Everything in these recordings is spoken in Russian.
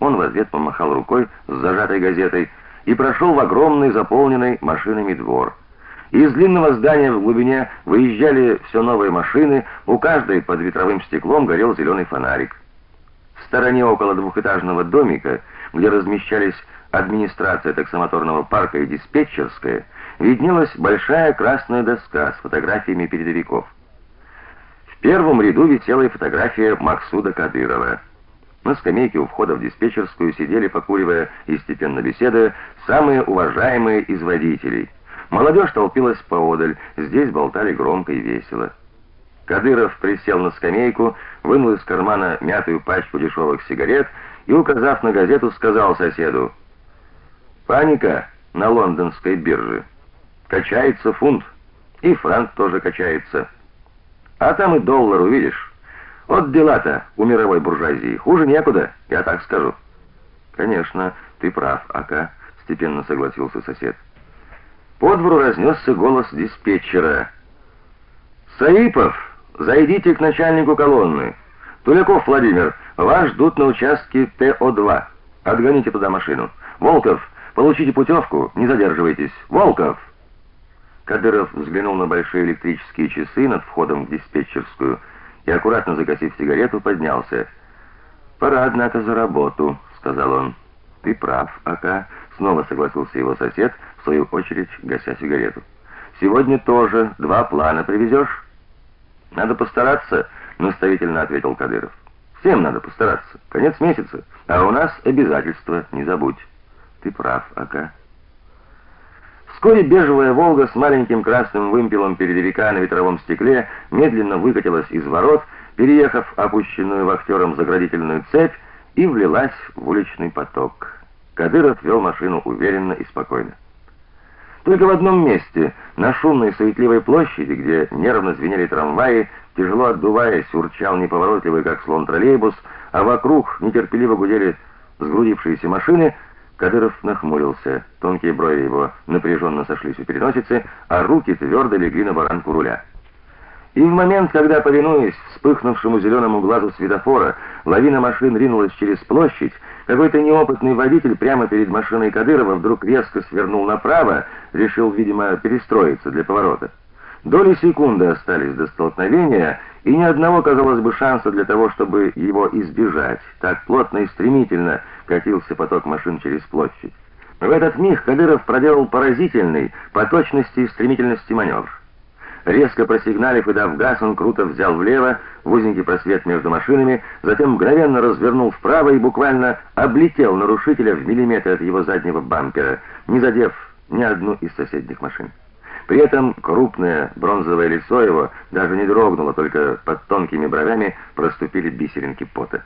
Он в ответ помахал рукой с зажатой газетой и прошел в огромный заполненный машинами двор. Из длинного здания в глубине выезжали все новые машины, у каждой под ветровым стеклом горел зеленый фонарик. В стороне около двухэтажного домика, где размещались администрация таксомоторного парка и диспетчерская, виднелась большая красная доска с фотографиями передовиков. В первом ряду висела и фотография Максуда Кадырова. На скамейке у входа в диспетчерскую сидели, покуривая и степенно беседуя, самые уважаемые из водителей. Молодежь толпилась поодаль, здесь болтали громко и весело. Кадыров присел на скамейку, вынул из кармана мятую пачку дешевых сигарет и, указав на газету, сказал соседу: "Паника на лондонской бирже. Качается фунт, и франк тоже качается. А там и доллар, увидишь. Вот дела-то у мировой буржуазии. Хуже некуда, я так скажу. Конечно, ты прав, Ака, степенно согласился сосед. По двору разнесся голос диспетчера. Саипов, зайдите к начальнику колонны. Туляков Владимир, вас ждут на участке ТО2. Отгоните туда машину. Волков, получите путевку, не задерживайтесь. Волков. Кадыров взглянул на большие электрические часы над входом в диспетчерскую и аккуратно загасив сигарету, поднялся. "Пора однако за работу", сказал он. "Ты прав, Ака", снова согласился его сосед, в свою очередь гася сигарету. "Сегодня тоже два плана привезешь?» "Надо постараться", наставительно ответил Кадыров. "Всем надо постараться. Конец месяца, а у нас обязательства, не забудь". "Ты прав, Ака". Вскоре бежевая Волга с маленьким красным вымпелом передовика на ветровом стекле медленно выкатилась из ворот, переехав опущенную вахтером заградительную цепь и влилась в уличный поток. Кадыров вел машину уверенно и спокойно. Только в одном месте, на шумной суетливой площади, где нервно звенели трамваи, тяжело отдуваясь, урчал неповоротливый как слон троллейбус, а вокруг нетерпеливо гудели сгрудившиеся машины, Кадыров нахмурился. Тонкие брови его напряженно сошлись у переносицы, а руки твердо легли на баранку руля. И в момент, когда, повинуясь вспыхнувшему зеленому глазу светофора, лавина машин ринулась через площадь, какой-то неопытный водитель прямо перед машиной Кадырова вдруг резко свернул направо, решил, видимо, перестроиться для поворота. Доли секунды остались до столкновения, и ни одного, казалось бы, шанса для того, чтобы его избежать. Так плотно и стремительно катился поток машин через площадь. В этот миг Кадыров проделал поразительный по точности и стремительности маневр. Резко просигналив и дав газ, он круто взял влево, в узенький просвет между машинами, затем мгновенно развернул вправо и буквально облетел нарушителя в миллиметр от его заднего бампера, не задев ни одну из соседних машин. При этом крупное бронзовое лицо его даже не дрогнуло, только под тонкими бровями проступили бисеринки пота.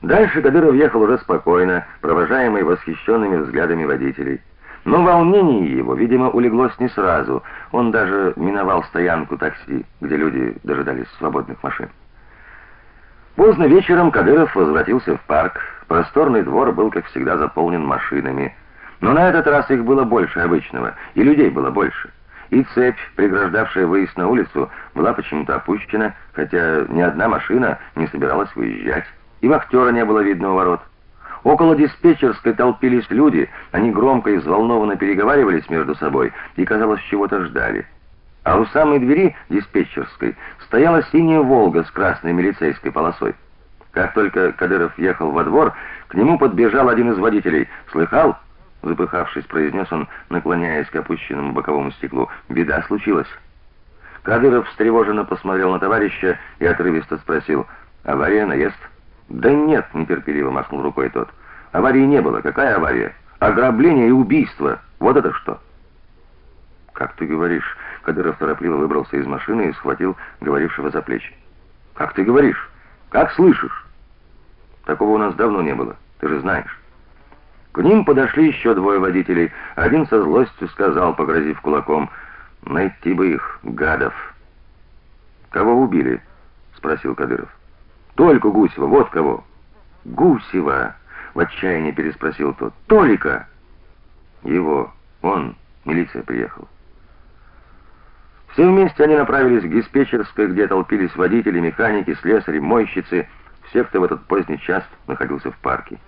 Дальше Кадыров ехал уже спокойно, провожаемый восхищенными взглядами водителей. Но волнение его, видимо, улеглось не сразу. Он даже миновал стоянку такси, где люди дожидались свободных машин. Поздно вечером Кадыров возвратился в парк. Просторный двор был, как всегда, заполнен машинами. Но на этот раз их было больше обычного, и людей было больше. И цепь, преграждавшая выезд на улицу, была почему-то опущена, хотя ни одна машина не собиралась выезжать, и вахтера не было видно у ворот. Около диспетчерской толпились люди, они громко и взволнованно переговаривались между собой и, казалось, чего-то ждали. А у самой двери диспетчерской стояла синяя «Волга» с красной милицейской полосой. Как только Кадыров въехал во двор, к нему подбежал один из водителей. "Слыхал?" Запыхавшись, произнес он, наклоняясь к опущенному боковому стеклу. Беда случилась. Кадыров встревоженно посмотрел на товарища и отрывисто спросил: "Авария, наезд?" "Да нет", нетерпеливо махнул рукой тот. "Аварии не было. Какая авария? Ограбление и убийство. Вот это что?" "Как ты говоришь?" Кадыров торопливо выбрался из машины и схватил говорившего за плечи. "Как ты говоришь? Как слышишь? Такого у нас давно не было. Ты же знаешь." К ним подошли еще двое водителей. Один со злостью сказал, погрозив кулаком: "Найти бы их, гадов". "Кого убили?" спросил Кадыров. "Только Гусева, вот кого". "Гусева?" в отчаянии переспросил тот. "Толика". "Его, он, милиция приехала". Все вместе они направились к диспетчерской, где толпились водители, механики, слесари, мойщицы, все, кто в этот поздний час находился в парке.